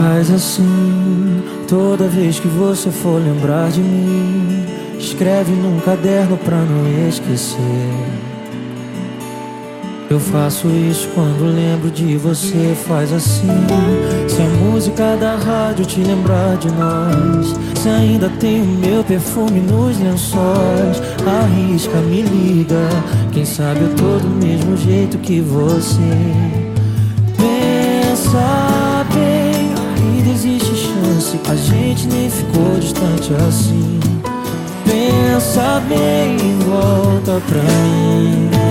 Faz assim, toda vez que você for lembrar de mim, escreve num caderno pra não esquecer. Eu faço isso quando lembro de você, faz assim. Se a música da rádio te lembrar de nós, se ainda tem o meu perfume nos lençóis, arrisca, me liga. Quem sabe eu tô do mesmo jeito que você. Pensa a gente nem ficou distante assim. Pensa bem, volta pra mim.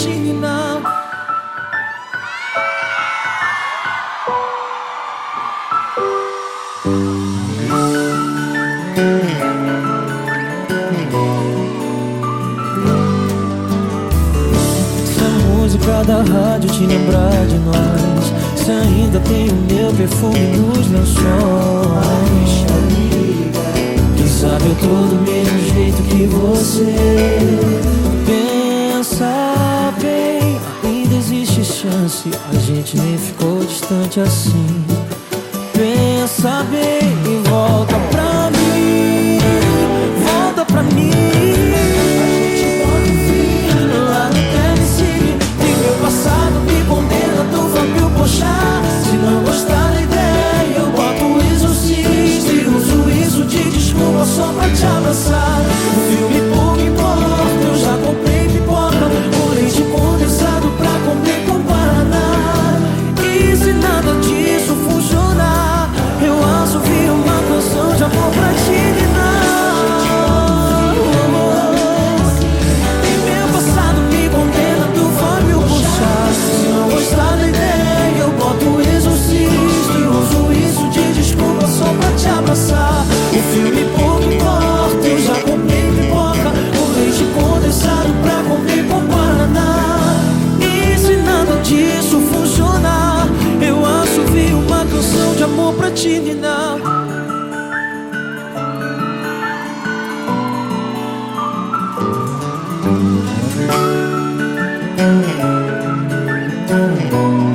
De amor pra te ninar Se a música da rádio te lembrar de nós. Se ainda tem o meu perfume nos lençóis Quem sabe eu tô do mesmo jeito que você chance A gente nem ficou distante assim. Pensa bem e volta watching you now. Mm-hmm. mm-hmm.